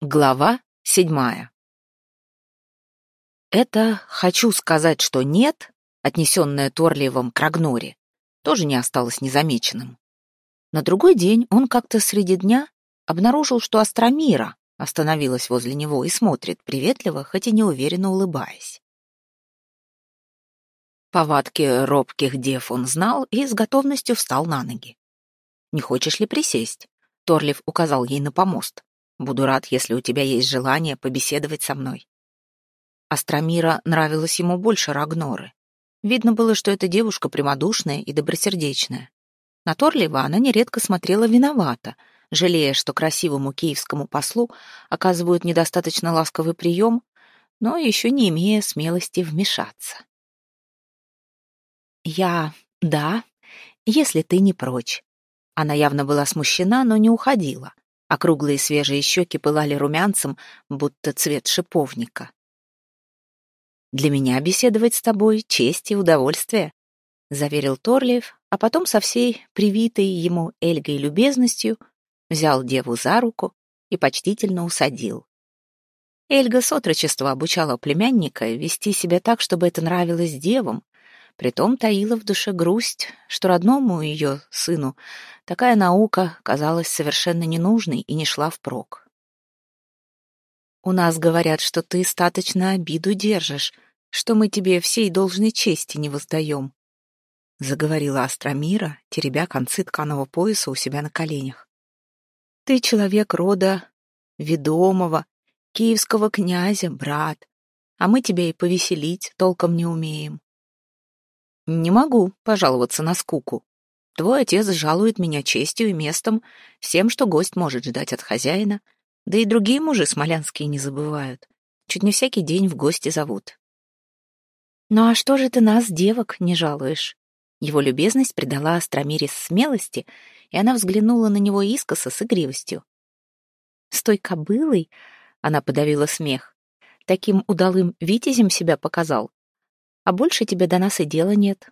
Глава седьмая. Это «хочу сказать, что нет», отнесенное Торливом к Рагноре, тоже не осталось незамеченным. На другой день он как-то среди дня обнаружил, что Астромира остановилась возле него и смотрит, приветливо, хоть и неуверенно улыбаясь. Повадки робких дев он знал и с готовностью встал на ноги. «Не хочешь ли присесть?» Торлив указал ей на помост. Буду рад, если у тебя есть желание побеседовать со мной. Астромира нравилась ему больше Рагноры. Видно было, что эта девушка прямодушная и добросердечная. На Торлива она нередко смотрела виновата, жалея, что красивому киевскому послу оказывают недостаточно ласковый прием, но еще не имея смелости вмешаться. «Я... да, если ты не прочь». Она явно была смущена, но не уходила. Округлые свежие щеки пылали румянцем, будто цвет шиповника. «Для меня беседовать с тобой — честь и удовольствие», — заверил Торлиев, а потом со всей привитой ему Эльгой любезностью взял деву за руку и почтительно усадил. Эльга с отрочества обучала племянника вести себя так, чтобы это нравилось девам, Притом таила в душе грусть, что родному ее сыну такая наука казалась совершенно ненужной и не шла впрок. «У нас говорят, что ты статочно обиду держишь, что мы тебе всей должной чести не воздаем», заговорила Астромира, теребя концы тканого пояса у себя на коленях. «Ты человек рода ведомого, киевского князя, брат, а мы тебя и повеселить толком не умеем. Не могу пожаловаться на скуку. Твой отец жалует меня честью и местом, всем, что гость может ждать от хозяина, да и другие мужи смолянские не забывают. Чуть не всякий день в гости зовут. Ну а что же ты нас, девок, не жалуешь? Его любезность придала Астромире смелости, и она взглянула на него искоса с игривостью. С той кобылой, она подавила смех, таким удалым витязем себя показал, а больше тебе до нас и дела нет.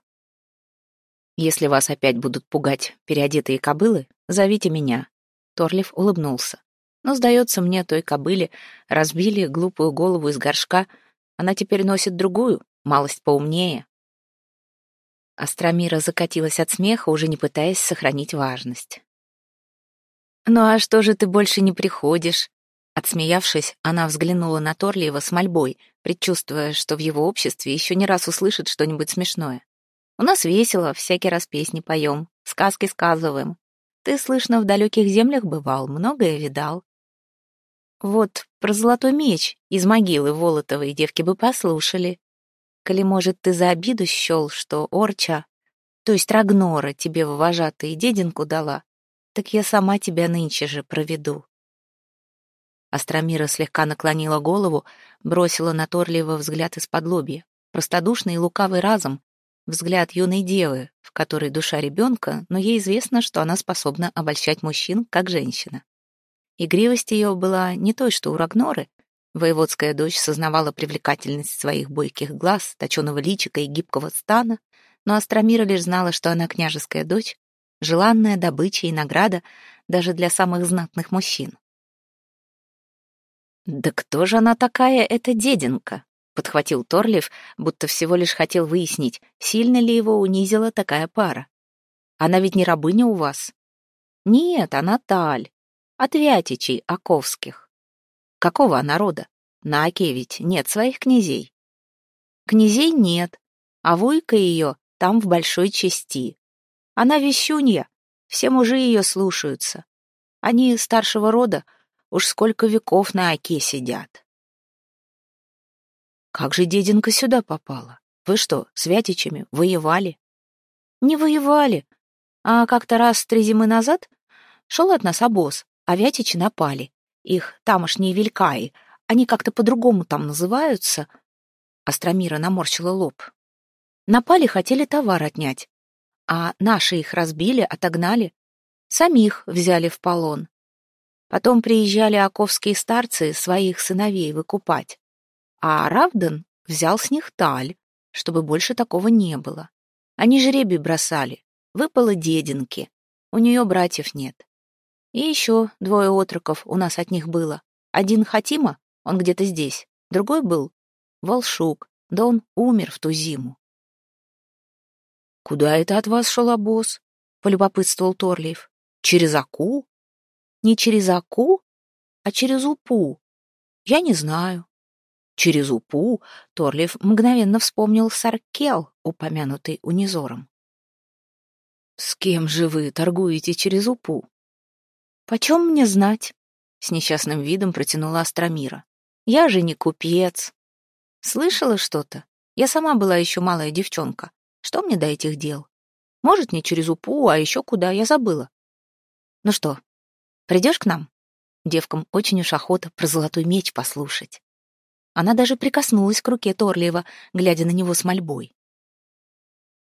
Если вас опять будут пугать переодетые кобылы, зовите меня. Торлив улыбнулся. Но, сдается мне, той кобыле разбили глупую голову из горшка, она теперь носит другую, малость поумнее. Астромира закатилась от смеха, уже не пытаясь сохранить важность. «Ну а что же ты больше не приходишь?» Отсмеявшись, она взглянула на Торлиева с мольбой, предчувствуя, что в его обществе еще не раз услышит что-нибудь смешное. «У нас весело, всякий раз песни поем, сказки сказываем. Ты, слышно, в далеких землях бывал, многое видал. Вот про золотой меч из могилы Волотовой девки бы послушали. Коли, может, ты за обиду счел, что Орча, то есть Рагнора, тебе в вожатые дединку дала, так я сама тебя нынче же проведу. Астромира слегка наклонила голову, бросила на Торлиева взгляд из-под лобья. Простодушный и лукавый разум, взгляд юной девы, в которой душа ребенка, но ей известно, что она способна обольщать мужчин, как женщина. Игривость ее была не той, что у Рагноры. Воеводская дочь сознавала привлекательность своих бойких глаз, точеного личика и гибкого стана, но Астромира лишь знала, что она княжеская дочь, желанная добыча и награда даже для самых знатных мужчин. «Да кто же она такая, эта деденка?» — подхватил Торлив, будто всего лишь хотел выяснить, сильно ли его унизила такая пара. «Она ведь не рабыня у вас?» «Нет, она Таль, от Вятичей, Оковских». «Какого она рода? На Оке ведь нет своих князей». «Князей нет, а вуйка ее там в большой части. Она вещунья, все мужи ее слушаются. Они старшего рода, Уж сколько веков на оке сидят. Как же деденка сюда попала? Вы что, с Вятичами воевали? Не воевали. А как-то раз три зимы назад шел от нас обоз, а Вятичи напали. Их тамошние велькаи, они как-то по-другому там называются. Астромира наморщила лоб. Напали, хотели товар отнять. А наши их разбили, отогнали. Самих взяли в полон. Потом приезжали оковские старцы своих сыновей выкупать. А Равден взял с них таль, чтобы больше такого не было. Они жребий бросали. Выпало дединки. У нее братьев нет. И еще двое отроков у нас от них было. один Хатима, он где-то здесь, другой был Волшук, да он умер в ту зиму. «Куда это от вас шел обоз?» — полюбопытствовал Торлиев. «Через Аку?» «Не через Аку, а через Упу. Я не знаю». Через Упу Торлиев мгновенно вспомнил Саркел, упомянутый унизором. «С кем же вы торгуете через Упу?» «Почем мне знать?» — с несчастным видом протянула Астромира. «Я же не купец». «Слышала что-то? Я сама была еще малая девчонка. Что мне до этих дел? Может, не через УПУ, а еще куда, я забыла. Ну что, придешь к нам? Девкам очень уж охота про золотой меч послушать. Она даже прикоснулась к руке Торлиева, глядя на него с мольбой.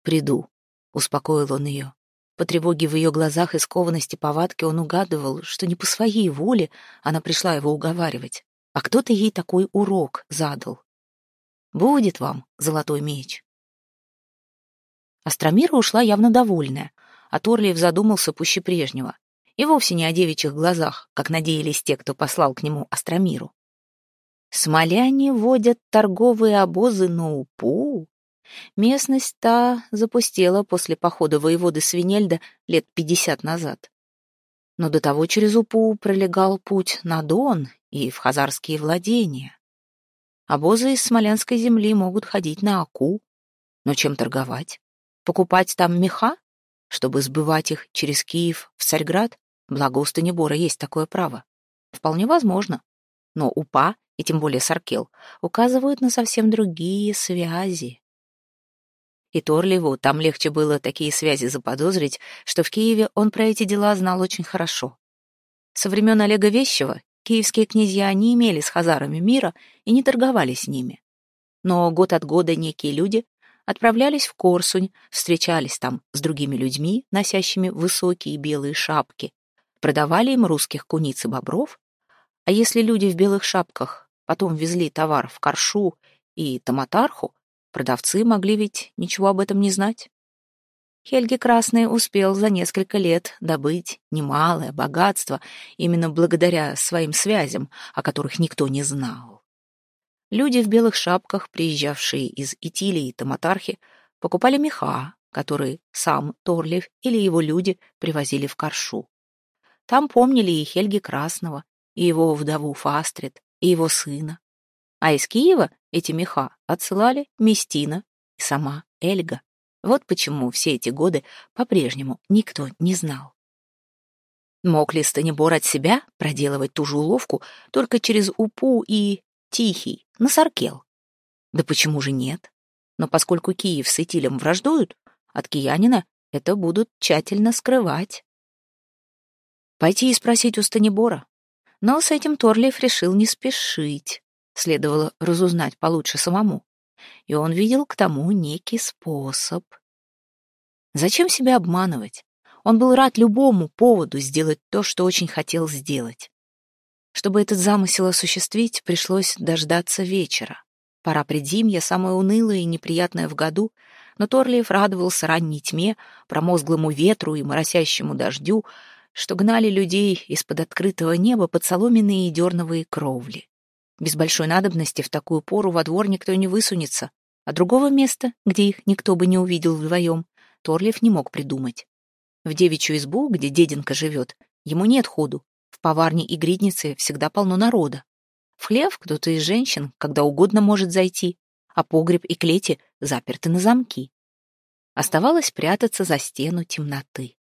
«Приду», — успокоил он ее. По тревоге в ее глазах и скованности повадки он угадывал, что не по своей воле она пришла его уговаривать, а кто-то ей такой урок задал. «Будет вам золотой меч». Астромира ушла явно довольная, а Торлиев задумался пуще прежнего. И вовсе не о девичьих глазах, как надеялись те, кто послал к нему Астромиру. Смоляне водят торговые обозы на Упу. Местность та запустела после похода воеводы Свинельда лет пятьдесят назад. Но до того через Упу пролегал путь на Дон и в хазарские владения. Обозы из смолянской земли могут ходить на Аку, но чем торговать? Покупать там меха, чтобы сбывать их через Киев в Царьград? Благо у Станибора есть такое право. Вполне возможно. Но УПА, и тем более Саркел, указывают на совсем другие связи. И Торлеву там легче было такие связи заподозрить, что в Киеве он про эти дела знал очень хорошо. Со времен Олега Вещева киевские князья не имели с хазарами мира и не торговали с ними. Но год от года некие люди отправлялись в Корсунь, встречались там с другими людьми, носящими высокие белые шапки, продавали им русских куниц и бобров, а если люди в белых шапках потом везли товар в Коршу и Таматарху, продавцы могли ведь ничего об этом не знать. Хельги Красный успел за несколько лет добыть немалое богатство именно благодаря своим связям, о которых никто не знал. Люди в белых шапках, приезжавшие из Итилии и Таматархи, покупали меха, которые сам Торлев или его люди привозили в Коршу. Там помнили и Хельги Красного, и его вдову Фастрид, и его сына. А из Киева эти меха отсылали Местина и сама Эльга. Вот почему все эти годы по-прежнему никто не знал. Мог ли Станибор от себя проделывать ту же уловку только через Упу и Тихий, на Саркел. Да почему же нет? Но поскольку Киев с Итилем враждуют, от киянина это будут тщательно скрывать. Пойти и спросить у Станибора. Но с этим Торлиев решил не спешить. Следовало разузнать получше самому. И он видел к тому некий способ. Зачем себя обманывать? Он был рад любому поводу сделать то, что очень хотел сделать. Чтобы этот замысел осуществить, пришлось дождаться вечера. Пора предзимья, самое унылое и неприятное в году, но Торлиев радовался ранней тьме, промозглому ветру и моросящему дождю, что гнали людей из-под открытого неба под соломенные и дерновые кровли. Без большой надобности в такую пору во двор никто не высунется, а другого места, где их никто бы не увидел вдвоем, Торлиев не мог придумать. В девичью избу, где деденка живет, ему нет ходу, в поварне и гриднице всегда полно народа. В хлев кто-то из женщин когда угодно может зайти, а погреб и клети заперты на замки. Оставалось прятаться за стену темноты.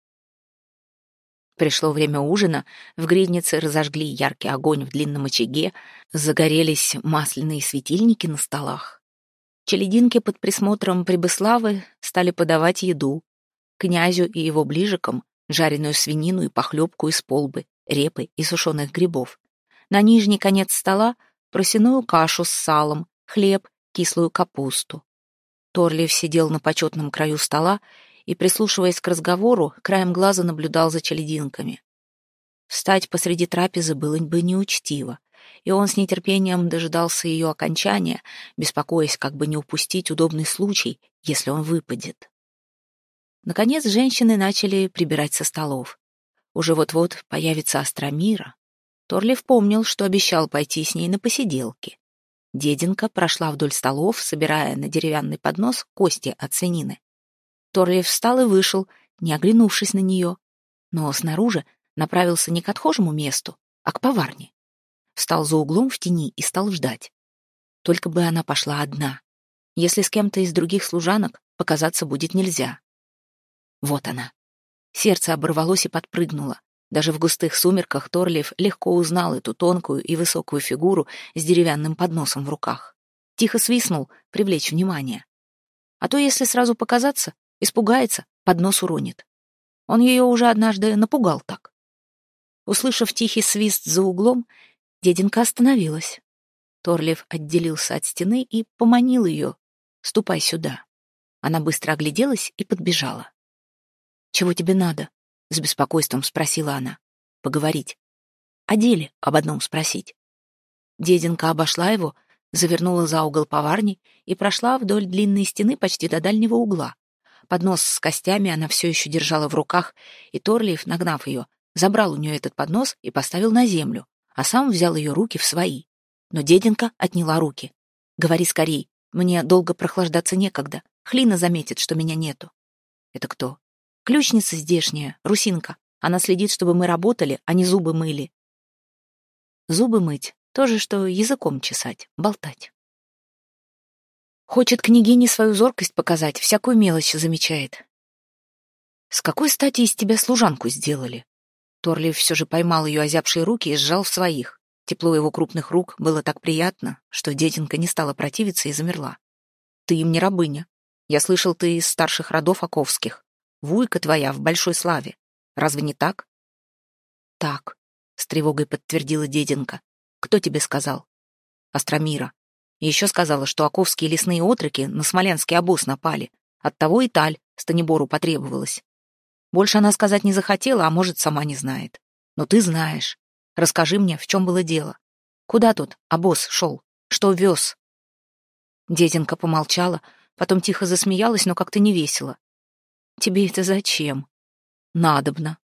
Пришло время ужина, в гриднице разожгли яркий огонь в длинном очаге, загорелись масляные светильники на столах. Челединки под присмотром Прибыславы стали подавать еду. Князю и его ближикам жареную свинину и похлебку из полбы, репы и сушеных грибов. На нижний конец стола просяную кашу с салом, хлеб, кислую капусту. Торлиев сидел на почетном краю стола и, прислушиваясь к разговору, краем глаза наблюдал за челединками. Встать посреди трапезы было бы неучтиво, и он с нетерпением дожидался ее окончания, беспокоясь, как бы не упустить удобный случай, если он выпадет. Наконец женщины начали прибирать со столов. Уже вот-вот появится Астромира. Торлив помнил, что обещал пойти с ней на посиделки. Деденка прошла вдоль столов, собирая на деревянный поднос кости от свинины. Торлив встал и вышел, не оглянувшись на нее, но снаружи направился не к отхожему месту, а к поварне. Встал за углом в тени и стал ждать. Только бы она пошла одна. Если с кем-то из других служанок, показаться будет нельзя. Вот она. Сердце оборвалось и подпрыгнуло. Даже в густых сумерках Торлиев легко узнал эту тонкую и высокую фигуру с деревянным подносом в руках. Тихо свистнул, привлечь внимание. А то, если сразу показаться, испугается, поднос уронит. Он ее уже однажды напугал так. Услышав тихий свист за углом, деденка остановилась. Торлив отделился от стены и поманил ее. «Ступай сюда». Она быстро огляделась и подбежала. «Чего тебе надо?» — с беспокойством спросила она. «Поговорить». «О деле об одном спросить». Деденка обошла его, завернула за угол поварни и прошла вдоль длинной стены почти до дальнего угла. Поднос с костями она все еще держала в руках, и Торлиев, нагнав ее, забрал у нее этот поднос и поставил на землю, а сам взял ее руки в свои. Но деденка отняла руки. «Говори скорей, мне долго прохлаждаться некогда. Хлина заметит, что меня нету». «Это кто?» «Ключница здешняя, Русинка. Она следит, чтобы мы работали, а не зубы мыли». «Зубы мыть — то же, что языком чесать, болтать». Хочет княгине свою зоркость показать, всякую мелочь замечает. С какой стати из тебя служанку сделали? Торлив все же поймал ее озябшие руки и сжал в своих. Тепло его крупных рук было так приятно, что детинка не стала противиться и замерла. Ты им не рабыня. Я слышал, ты из старших родов Оковских. Вуйка твоя в большой славе. Разве не так? Так, с тревогой подтвердила деденка. Кто тебе сказал? Астромира. Еще сказала, что оковские лесные отроки на смоленский обоз напали. Оттого и таль Станибору потребовалась. Больше она сказать не захотела, а может, сама не знает. Но ты знаешь. Расскажи мне, в чем было дело. Куда тут обоз шел? Что вез? Детинка помолчала, потом тихо засмеялась, но как-то не весело. Тебе это зачем? Надобно.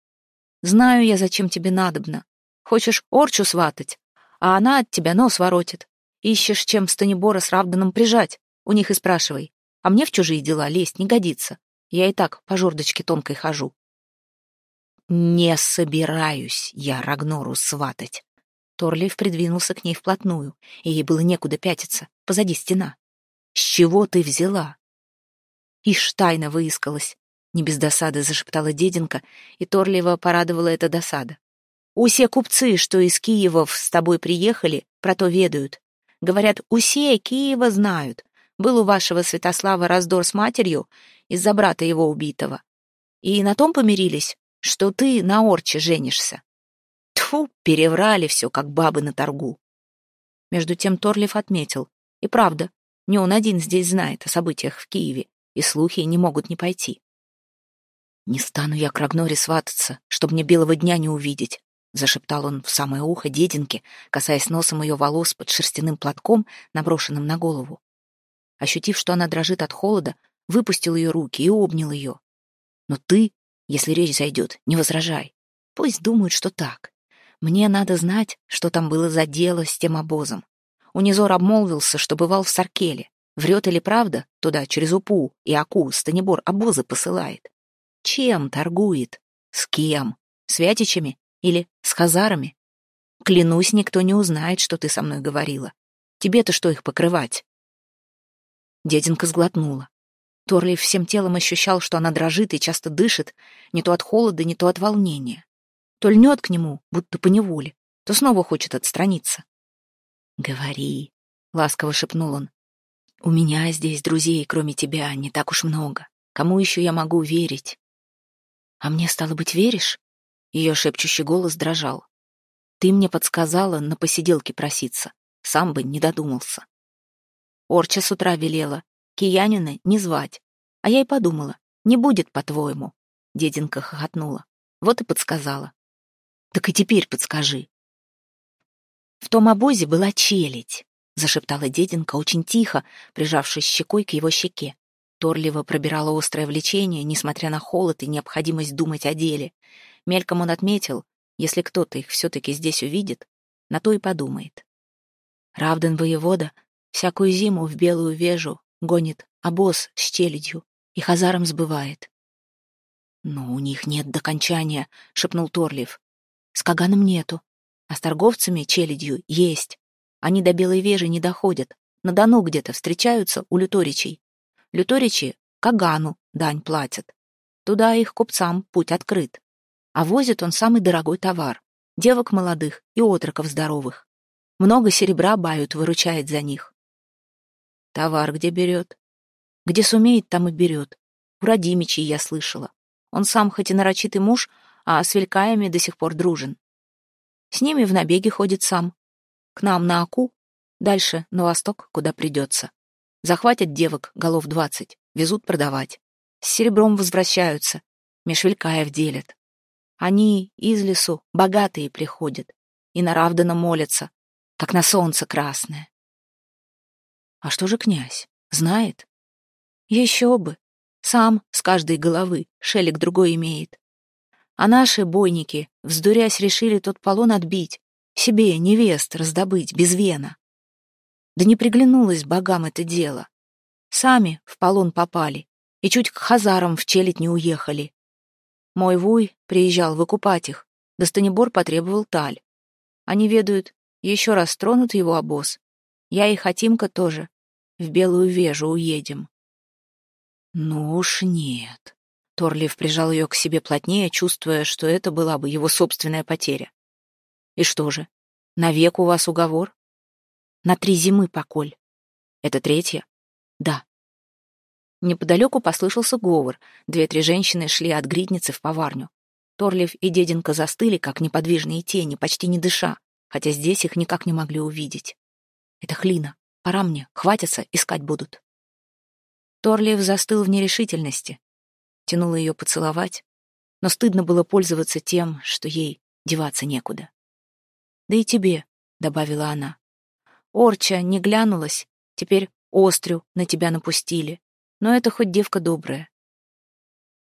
Знаю я, зачем тебе надобно. Хочешь орчу сватать, а она от тебя нос воротит. Ищешь, чем Станибора с Равданом прижать. У них и спрашивай. А мне в чужие дела лезть не годится. Я и так по жердочке тонкой хожу. Не собираюсь я Рагнору сватать. Торлиев придвинулся к ней вплотную, и ей было некуда пятиться. Позади стена. С чего ты взяла? Ишь, тайна выискалась. Не без досады зашептала деденка, и Торлиева порадовала эта досада. Усе купцы, что из Киева с тобой приехали, про то ведают. Говорят, усе Киева знают. Был у вашего Святослава раздор с матерью из-за брата его убитого. И на том помирились, что ты на Орче женишься. Тьфу, переврали все, как бабы на торгу. Между тем Торлиф отметил. И правда, не он один здесь знает о событиях в Киеве, и слухи не могут не пойти. Не стану я к Рагноре свататься, чтобы мне белого дня не увидеть. — зашептал он в самое ухо дединке, касаясь носом ее волос под шерстяным платком, наброшенным на голову. Ощутив, что она дрожит от холода, выпустил ее руки и обнял ее. «Но ты, если речь зайдет, не возражай. Пусть думают, что так. Мне надо знать, что там было за дело с тем обозом. Унизор обмолвился, что бывал в Саркеле. Врет или правда, туда через Упу и Аку Станибор обозы посылает. Чем торгует? С кем? С Вятичами или с хазарами? Клянусь, никто не узнает, что ты со мной говорила. Тебе-то что их покрывать?» Деденка сглотнула. Торлиев всем телом ощущал, что она дрожит и часто дышит, не то от холода, не то от волнения. То льнет к нему, будто поневоле, то снова хочет отстраниться. «Говори», — ласково шепнул он. «У меня здесь друзей, кроме тебя, не так уж много. Кому еще я могу верить?» «А мне, стало быть, веришь?» Ее шепчущий голос дрожал. «Ты мне подсказала на посиделке проситься. Сам бы не додумался». Орча с утра велела. Киянина не звать. А я и подумала, не будет, по-твоему. Деденка хохотнула. Вот и подсказала. Так и теперь подскажи. В том обозе была челядь, зашептала деденка очень тихо, прижавшись щекой к его щеке. Торливо пробирало острое влечение, несмотря на холод и необходимость думать о деле. Мельком он отметил, если кто-то их все-таки здесь увидит, на то и подумает. Равден воевода всякую зиму в белую вежу гонит обоз с челядью и хазаром сбывает. «Но у них нет докончания», — шепнул Торлив. «С Каганом нету, а с торговцами челядью есть. Они до Белой Вежи не доходят, на Дону где-то встречаются у люторичей. Люторичи Кагану дань платят. Туда их купцам путь открыт. А возит он самый дорогой товар — девок молодых и отроков здоровых. Много серебра бают выручает за них. Товар где берет? Где сумеет, там и берет. У Радимичей я слышала. Он сам хоть и нарочитый муж, а с велькаями до сих пор дружен. С ними в набеги ходит сам. К нам на Аку, дальше на восток, куда придется. Захватят девок, голов двадцать, везут продавать. С серебром возвращаются, меж велькаев делят. Они из лесу богатые приходят и на молятся, как на солнце красное. А что же князь? Знает? Еще бы. Сам с каждой головы шелик другой имеет. А наши бойники, вздурясь, решили тот полон отбить, себе невест раздобыть без вена. Да не приглянулось богам это дело. Сами в полон попали и чуть к хазарам в челядь не уехали. Мой вуй приезжал выкупать их, да Станибор потребовал таль. Они ведают, еще раз тронут его обоз. Я и Хатимка тоже в Белую Вежу уедем. Ну уж нет. Торлив прижал ее к себе плотнее, чувствуя, что это была бы его собственная потеря. И что же, навек у вас уговор? На три зимы, поколь. Это третья? Да. Неподалеку послышался говор. Две-три женщины шли от гридницы в поварню. Торлив и деденка застыли, как неподвижные тени, почти не дыша, хотя здесь их никак не могли увидеть. Это Хлина. Пора мне, хватятся, искать будут. Торлиев застыл в нерешительности. Тянула ее поцеловать, но стыдно было пользоваться тем, что ей деваться некуда. «Да и тебе», — добавила она. «Орча не глянулась, теперь острю на тебя напустили, но это хоть девка добрая».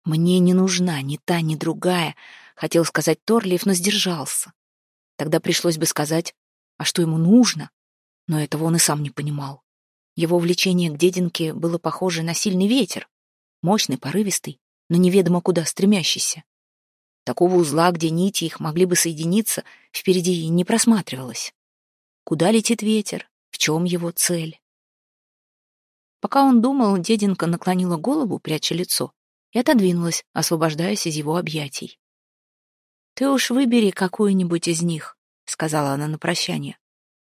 «Мне не нужна ни та, ни другая», — хотел сказать Торлиев, но сдержался. Тогда пришлось бы сказать, а что ему нужно, но этого он и сам не понимал. Его влечение к дединке было похоже на сильный ветер, мощный, порывистый, но неведомо куда стремящийся. Такого узла, где нити их могли бы соединиться, впереди не просматривалось. Куда летит ветер? В чем его цель? Пока он думал, дединка наклонила голову, пряча лицо, и отодвинулась, освобождаясь из его объятий. «Ты уж выбери какую-нибудь из них», — сказала она на прощание.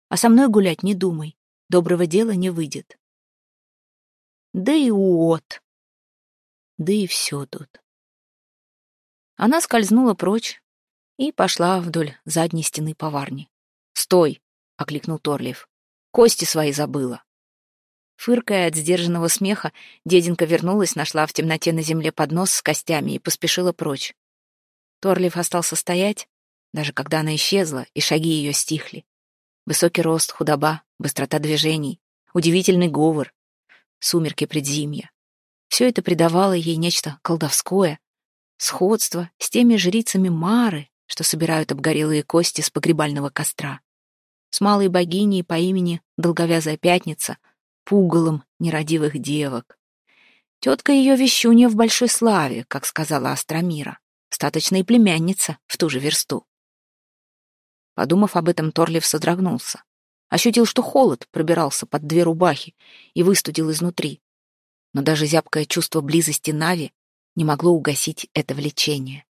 «А со мной гулять не думай доброго дела не выйдет. Да и вот. Да и все тут. Она скользнула прочь и пошла вдоль задней стены поварни. «Стой!» — окликнул Торлиев. «Кости свои забыла». Фыркая от сдержанного смеха, деденка вернулась, нашла в темноте на земле поднос с костями и поспешила прочь. Торлиев остался стоять, даже когда она исчезла, и шаги ее стихли. Высокий рост, худоба, быстрота движений, удивительный говор, сумерки предзимья. Все это придавало ей нечто колдовское, сходство с теми жрицами Мары, что собирают обгорелые кости с погребального костра, с малой богиней по имени Долговязая Пятница, пугалом нерадивых девок. Тетка ее вещунья в большой славе, как сказала Астромира, статочная племянница в ту же версту. Подумав об этом, Торлив содрогнулся. Ощутил, что холод пробирался под две рубахи и выстудил изнутри. Но даже зябкое чувство близости Нави не могло угасить это влечение.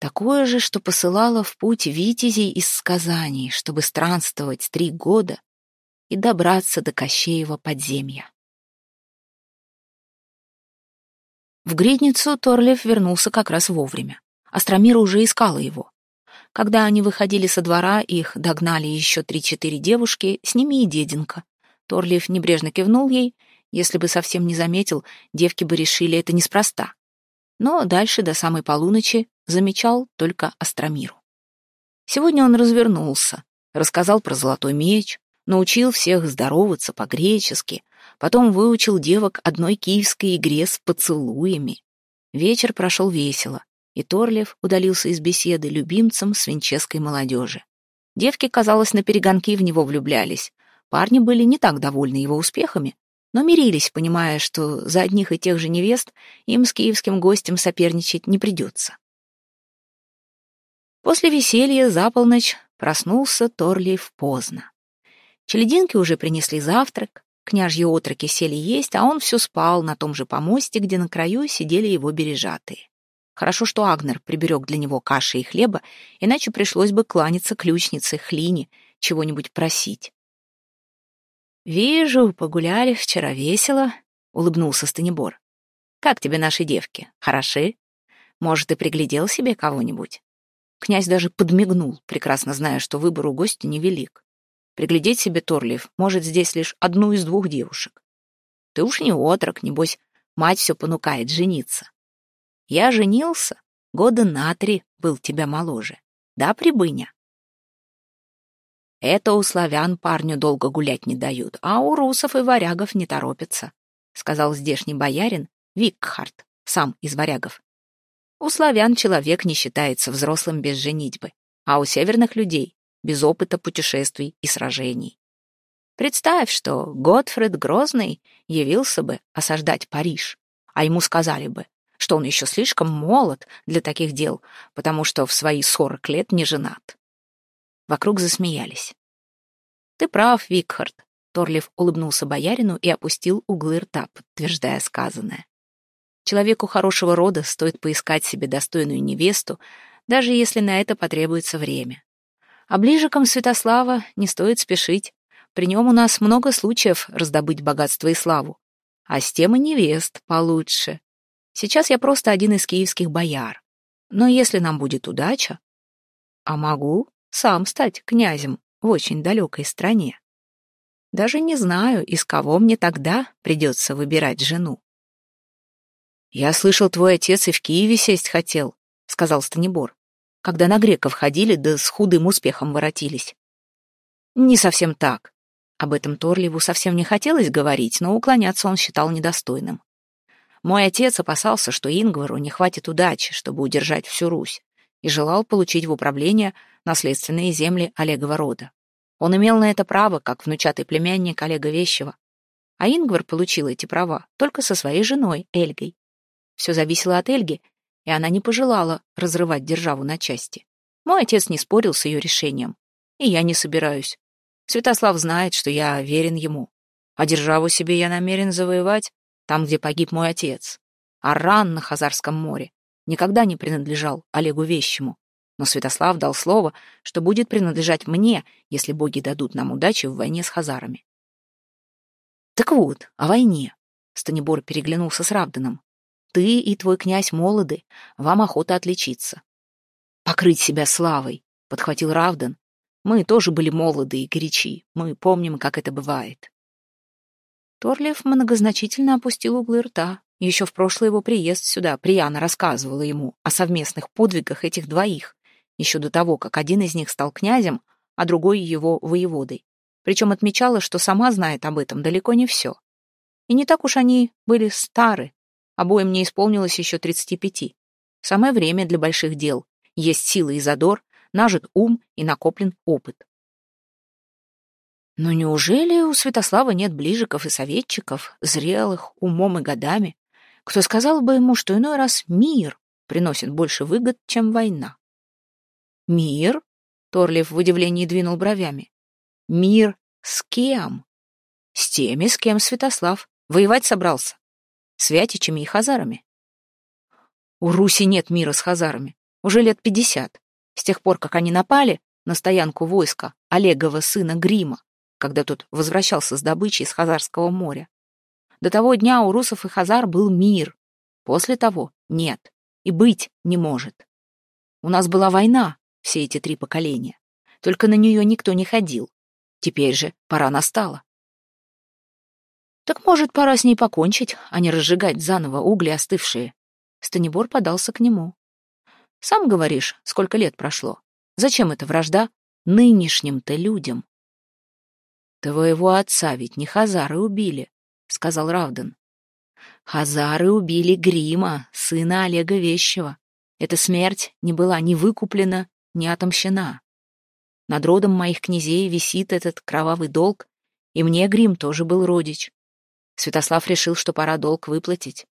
Такое же, что посылало в путь витязей из сказаний, чтобы странствовать три года и добраться до Кощеева подземья. В гридницу Торлев вернулся как раз вовремя. Астромира уже искала его. Когда они выходили со двора, их догнали еще три-четыре девушки, с ними и деденка. Торлиев небрежно кивнул ей. Если бы совсем не заметил, девки бы решили это неспроста. Но дальше, до самой полуночи, замечал только Астромиру. Сегодня он развернулся, рассказал про золотой меч, научил всех здороваться по-гречески, потом выучил девок одной киевской игре с поцелуями. Вечер прошел весело и Торлев удалился из беседы любимцем свинческой молодежи. Девки, казалось, на перегонки в него влюблялись. Парни были не так довольны его успехами, но мирились, понимая, что за одних и тех же невест им с киевским гостем соперничать не придется. После веселья за полночь проснулся Торлиев поздно. Челединки уже принесли завтрак, княжьи отроки сели есть, а он все спал на том же помосте, где на краю сидели его бережатые. Хорошо, что Агнер приберег для него каши и хлеба, иначе пришлось бы кланяться ключнице, хлине, чего-нибудь просить. «Вижу, погуляли вчера весело», — улыбнулся Станибор. «Как тебе наши девки? Хороши? Может, ты приглядел себе кого-нибудь?» Князь даже подмигнул, прекрасно зная, что выбор у гостя невелик. Приглядеть себе Торлиев может здесь лишь одну из двух девушек. Ты уж не отрок, небось, мать все понукает жениться. Я женился, года на три был тебя моложе. Да, прибыня? Это у славян парню долго гулять не дают, а у русов и варягов не торопятся, сказал здешний боярин Викхард, сам из варягов. У славян человек не считается взрослым без женитьбы, а у северных людей без опыта путешествий и сражений. Представь, что Готфред Грозный явился бы осаждать Париж, а ему сказали бы, что он еще слишком молод для таких дел, потому что в свои сорок лет не женат. Вокруг засмеялись. «Ты прав, Викхард», — Торлив улыбнулся боярину и опустил углы рта, подтверждая сказанное. «Человеку хорошего рода стоит поискать себе достойную невесту, даже если на это потребуется время. А ближиком Святослава не стоит спешить. При нем у нас много случаев раздобыть богатство и славу. А с тем и невест получше. Сейчас я просто один из киевских бояр. Но если нам будет удача, а могу сам стать князем в очень далекой стране. Даже не знаю, из кого мне тогда придется выбирать жену. «Я слышал, твой отец и в Киеве сесть хотел», — сказал Станибор, когда на греков ходили, да с худым успехом воротились. «Не совсем так». Об этом Торливу совсем не хотелось говорить, но уклоняться он считал недостойным. Мой отец опасался, что Ингвару не хватит удачи, чтобы удержать всю Русь, и желал получить в управление наследственные земли Олегова рода. Он имел на это право, как внучатый племянник Олега Вещева. А Ингвар получил эти права только со своей женой Эльгой. Все зависело от Эльги, и она не пожелала разрывать державу на части. Мой отец не спорил с ее решением, и я не собираюсь. Святослав знает, что я верен ему, а державу себе я намерен завоевать там, где погиб мой отец. Арран на Хазарском море никогда не принадлежал Олегу Вещему, но Святослав дал слово, что будет принадлежать мне, если боги дадут нам удачи в войне с хазарами. Так вот, о войне. Станибор переглянулся с Равданом. Ты и твой князь молоды, вам охота отличиться. Покрыть себя славой, подхватил Равдан. Мы тоже были молоды и горячи, мы помним, как это бывает. Торлев многозначительно опустил углы рта. Еще в прошлый его приезд сюда Прияна рассказывала ему о совместных подвигах этих двоих, еще до того, как один из них стал князем, а другой его воеводой. Причем отмечала, что сама знает об этом далеко не все. И не так уж они были стары. Обоим не исполнилось еще 35. Самое время для больших дел. Есть силы и задор, нажит ум и накоплен опыт. Но неужели у Святослава нет ближиков и советчиков, зрелых, умом и годами, кто сказал бы ему, что иной раз мир приносит больше выгод, чем война? Мир? Торлив в удивлении двинул бровями. Мир с кем? С теми, с кем Святослав. Воевать собрался. С Вятичами и Хазарами. У Руси нет мира с Хазарами. Уже лет пятьдесят. С тех пор, как они напали на стоянку войска Олегова сына Грима когда тот возвращался с добычей из Хазарского моря. До того дня у русов и хазар был мир. После того нет. И быть не может. У нас была война все эти три поколения. Только на нее никто не ходил. Теперь же пора настала. Так, может, пора с ней покончить, а не разжигать заново угли остывшие. Станибор подался к нему. Сам говоришь, сколько лет прошло. Зачем эта вражда нынешним-то людям? «Твоего отца ведь не хазары убили», — сказал Равдан. «Хазары убили Грима, сына Олега Вещева. Эта смерть не была ни выкуплена, ни отомщена. Над родом моих князей висит этот кровавый долг, и мне грим тоже был родич. Святослав решил, что пора долг выплатить.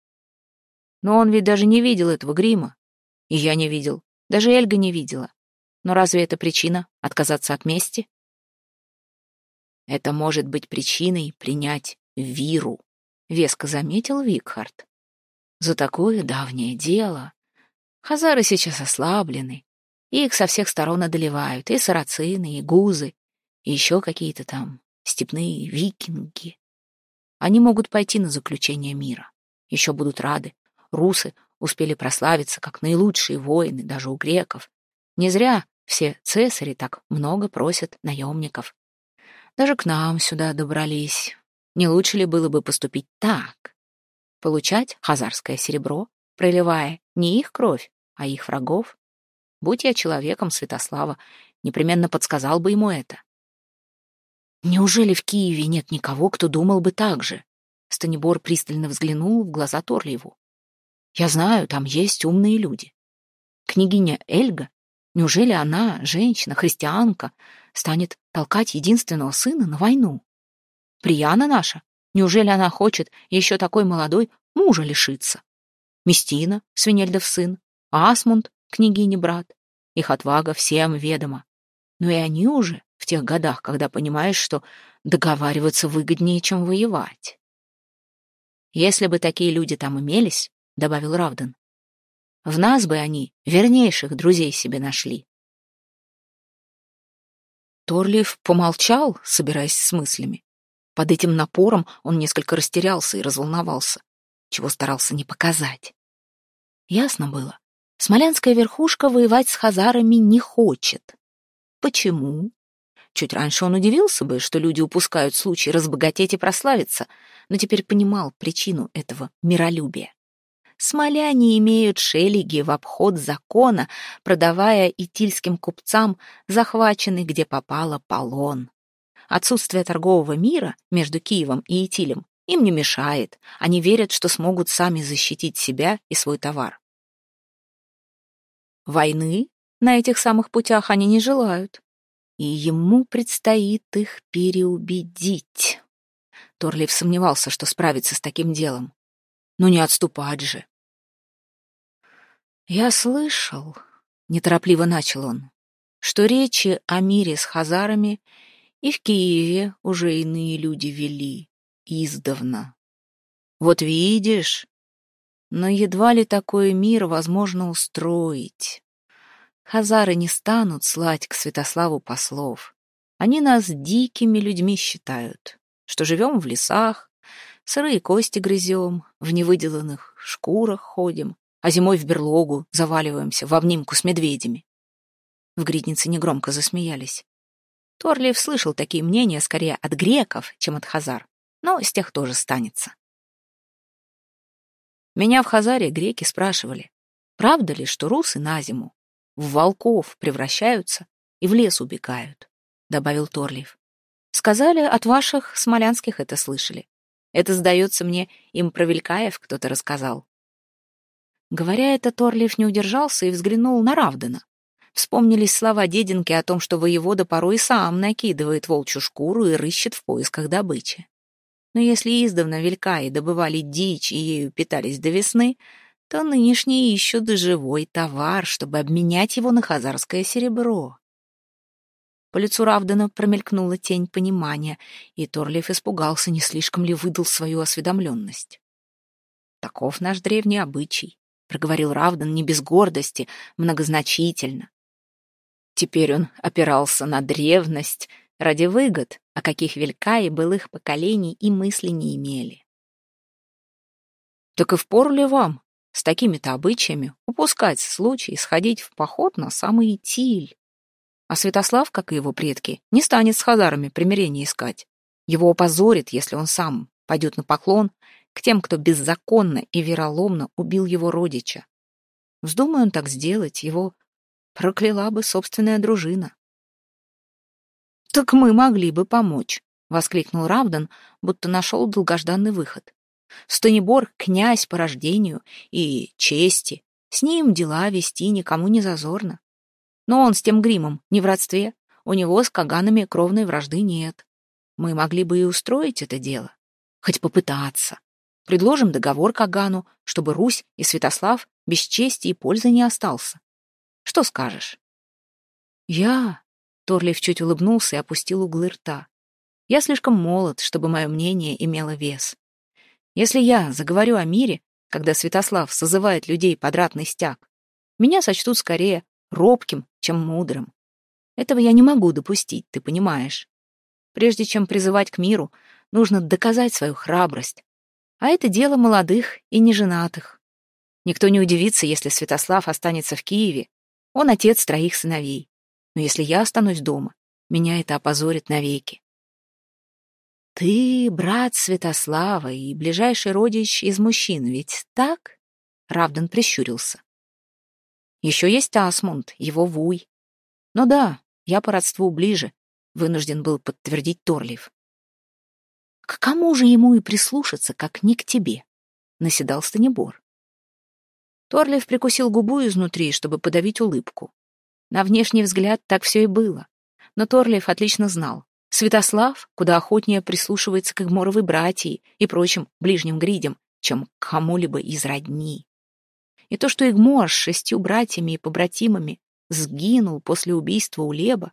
Но он ведь даже не видел этого грима. И я не видел. Даже Эльга не видела. Но разве это причина отказаться от мести? Это может быть причиной принять виру, веско заметил Викхард. За такое давнее дело. Хазары сейчас ослаблены. Их со всех сторон одолевают и сарацины, и гузы, и еще какие-то там степные викинги. Они могут пойти на заключение мира. Еще будут рады. Русы успели прославиться как наилучшие воины даже у греков. Не зря все цесари так много просят наемников. Даже к нам сюда добрались. Не лучше ли было бы поступить так? Получать хазарское серебро, проливая не их кровь, а их врагов? Будь я человеком Святослава, непременно подсказал бы ему это. Неужели в Киеве нет никого, кто думал бы так же? Станибор пристально взглянул в глаза Торлиеву. Я знаю, там есть умные люди. Княгиня Эльга, неужели она, женщина, христианка, станет толкать единственного сына на войну? Прияна наша, неужели она хочет еще такой молодой мужа лишиться? Местина, Свинельдов сын, Асмунд, княгини брат. Их отвага всем ведома. Но и они уже в тех годах, когда понимаешь, что договариваться выгоднее, чем воевать. Если бы такие люди там имелись, — добавил Равден, — в нас бы они вернейших друзей себе нашли. Торлиев помолчал, собираясь с мыслями. Под этим напором он несколько растерялся и разволновался, чего старался не показать. Ясно было, смоленская верхушка воевать с хазарами не хочет. Почему? Чуть раньше он удивился бы, что люди упускают случай разбогатеть и прославиться, но теперь понимал причину этого миролюбия. Смоляне имеют шелеги в обход закона, продавая итильским купцам захваченный, где попало, полон. Отсутствие торгового мира между Киевом и Итилем им не мешает. Они верят, что смогут сами защитить себя и свой товар. Войны на этих самых путях они не желают и ему предстоит их переубедить. Торлиев сомневался, что справится с таким делом. Но не отступать же. «Я слышал», — неторопливо начал он, «что речи о мире с хазарами и в Киеве уже иные люди вели, издавна. Вот видишь, но едва ли такой мир возможно устроить. Хазары не станут слать к Святославу послов. Они нас дикими людьми считают, что живем в лесах, сырые кости грызем, в невыделанных шкурах ходим, а зимой в берлогу заваливаемся в обнимку с медведями. В гриднице негромко засмеялись. Торлиев слышал такие мнения скорее от греков, чем от хазар, но с тех тоже станется. Меня в Хазаре греки спрашивали, правда ли, что русы на зиму в волков превращаются и в лес убегают», — добавил Торлиев. «Сказали, от ваших смолянских это слышали. Это, сдается мне, им про Велькаев кто-то рассказал». Говоря это, Торлиев не удержался и взглянул на Равдена. Вспомнились слова дединки о том, что воевода порой сам накидывает волчью шкуру и рыщет в поисках добычи. Но если издавна Велькаи добывали дичь и ею питались до весны, то нынешние ищут живой товар, чтобы обменять его на хазарское серебро. По лицу Равдана промелькнула тень понимания, и Торлиев испугался, не слишком ли выдал свою осведомленность. «Таков наш древний обычай», — проговорил Равдан не без гордости, многозначительно. Теперь он опирался на древность ради выгод, о каких Велька и былых поколений и мысли не имели. «Так и впору ли вам с такими-то обычаями упускать случай сходить в поход на самый Тиль. А Святослав, как и его предки, не станет с хазарами примирения искать. Его опозорит, если он сам пойдет на поклон к тем, кто беззаконно и вероломно убил его родича. Вздумай он так сделать, его прокляла бы собственная дружина. «Так мы могли бы помочь», — воскликнул Равдан, будто нашел долгожданный выход. Станибор — князь по рождению и чести. С ним дела вести никому не зазорно. Но он с тем гримом не в родстве. У него с Каганами кровной вражды нет. Мы могли бы и устроить это дело. Хоть попытаться. Предложим договор Кагану, чтобы Русь и Святослав без чести и пользы не остался. Что скажешь? Я... Торлиев чуть улыбнулся и опустил углы рта. Я слишком молод, чтобы мое мнение имело вес. Если я заговорю о мире, когда Святослав созывает людей под ратный стяг, меня сочтут скорее робким, чем мудрым. Этого я не могу допустить, ты понимаешь. Прежде чем призывать к миру, нужно доказать свою храбрость. А это дело молодых и неженатых. Никто не удивится, если Святослав останется в Киеве. Он отец троих сыновей. Но если я останусь дома, меня это опозорит навеки. «Ты брат Святослава и ближайший родич из мужчин, ведь так?» Равдан прищурился. «Еще есть Асмунд, его вуй. Ну да, я по родству ближе», — вынужден был подтвердить Торлив. «К кому же ему и прислушаться, как не к тебе?» — наседал Станибор. Торлив прикусил губу изнутри, чтобы подавить улыбку. На внешний взгляд так все и было. Но Торлиев отлично знал. Святослав куда охотнее прислушивается к Игморовой братьи и прочим ближним гридям, чем к кому-либо из родни. И то, что Игмор с шестью братьями и побратимами сгинул после убийства Улеба,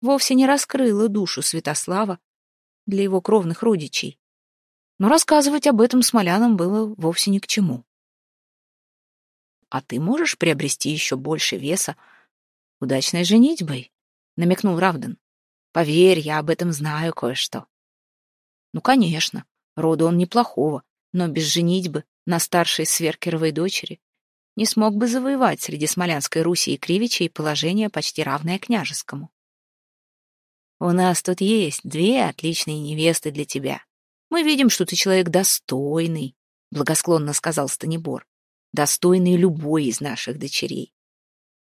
вовсе не раскрыло душу Святослава для его кровных родичей. Но рассказывать об этом смолянам было вовсе ни к чему. «А ты можешь приобрести еще больше веса удачной женитьбой», — намекнул Равден. «Поверь, я об этом знаю кое-что». «Ну, конечно, роду он неплохого, но без женитьбы на старшей Сверкеровой дочери не смог бы завоевать среди Смолянской Руси и Кривичей положение почти равное княжескому. «У нас тут есть две отличные невесты для тебя. Мы видим, что ты человек достойный», — благосклонно сказал Станибор, «достойный любой из наших дочерей.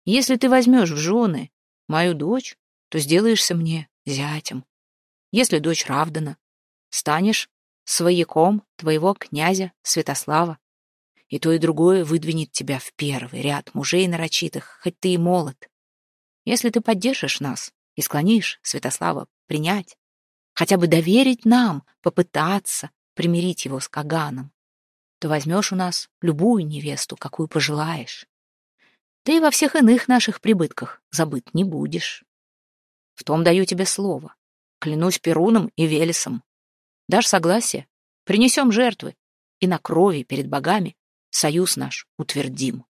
Если ты возьмешь в жены мою дочь, то сделаешься мне зятем. Если дочь Равдана, станешь свояком твоего князя Святослава. И то, и другое выдвинет тебя в первый ряд мужей нарочитых, хоть ты и молод. Если ты поддержишь нас и склонишь Святослава принять, хотя бы доверить нам, попытаться примирить его с Каганом, то возьмешь у нас любую невесту, какую пожелаешь. Ты во всех иных наших прибытках забыт не будешь. В том даю тебе слово. Клянусь Перуном и Велесом. Дашь согласие? Принесем жертвы. И на крови перед богами союз наш утвердим.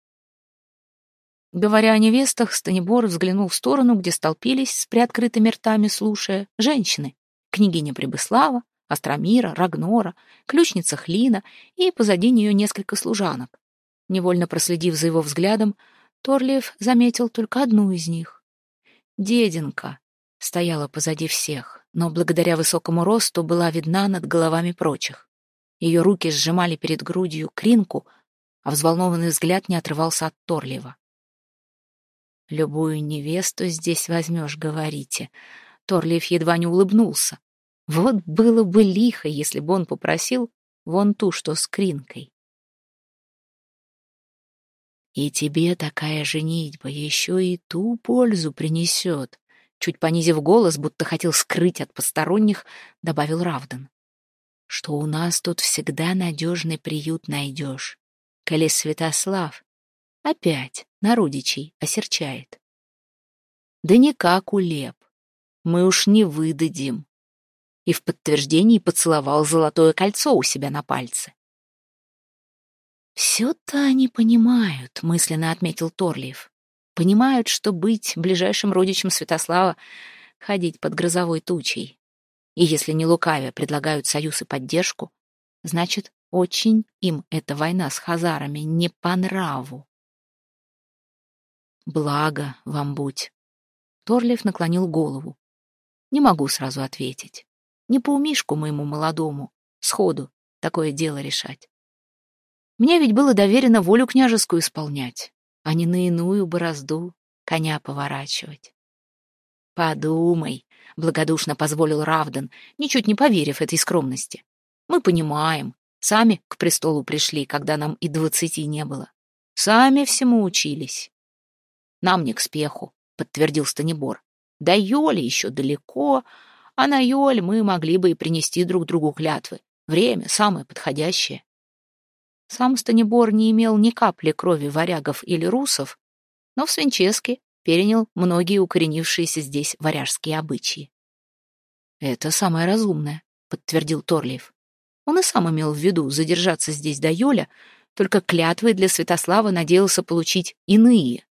Говоря о невестах, Станибор взглянул в сторону, где столпились с приоткрытыми ртами, слушая, женщины. Княгиня Прибыслава, Астромира, Рагнора, ключница Хлина и позади нее несколько служанок. Невольно проследив за его взглядом, Торлиев заметил только одну из них. Деденка стояла позади всех, но благодаря высокому росту была видна над головами прочих. Ее руки сжимали перед грудью кринку, а взволнованный взгляд не отрывался от Торлиева. «Любую невесту здесь возьмешь, говорите». Торлиев едва не улыбнулся. Вот было бы лихо, если бы он попросил вон ту, что с кринкой. И тебе такая женитьба еще и ту пользу принесет. Чуть понизив голос, будто хотел скрыть от посторонних, добавил Равдан. Что у нас тут всегда надежный приют найдешь. Коли Святослав опять на родичей осерчает. Да никак улеп. Мы уж не выдадим. И в подтверждении поцеловал золотое кольцо у себя на пальце. «Все-то они понимают», — мысленно отметил Торлиев. «Понимают, что быть ближайшим родичем Святослава — ходить под грозовой тучей. И если не лукавя предлагают союз и поддержку, значит, очень им эта война с хазарами не по нраву». «Благо вам будь». Торлиев наклонил голову. «Не могу сразу ответить. Не по умишку моему молодому, сходу, такое дело решать. Мне ведь было доверено волю княжескую исполнять, а не на иную борозду коня поворачивать. «Подумай», — благодушно позволил Равдан, ничуть не поверив этой скромности. «Мы понимаем, сами к престолу пришли, когда нам и двадцати не было. Сами всему учились». «Нам не к спеху», — подтвердил Станибор. До Йоли еще далеко, а на Йоль мы могли бы и принести друг другу клятвы. Время самое подходящее. Сам Станибор не имел ни капли крови варягов или русов, но в Свинческе перенял многие укоренившиеся здесь варяжские обычаи. «Это самое разумное», — подтвердил Торлиев. Он и сам имел в виду задержаться здесь до Йоля, только клятвы для Святослава надеялся получить иные.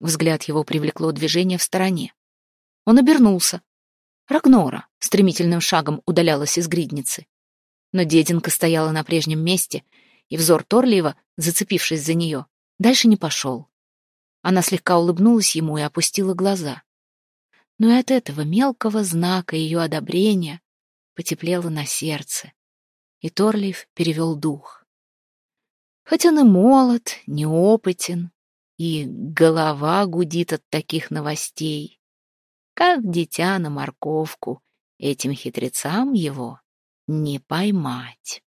Взгляд его привлекло движение в стороне. Он обернулся. Рагнора стремительным шагом удалялась из гридницы. Но дединка стояла на прежнем месте, и взор Торлиева, зацепившись за нее, дальше не пошел. Она слегка улыбнулась ему и опустила глаза. Но и от этого мелкого знака ее одобрения потеплело на сердце, и Торлиев перевел дух. Хоть он и молод, неопытен, и голова гудит от таких новостей, как дитя на морковку, этим хитрецам его не поймать.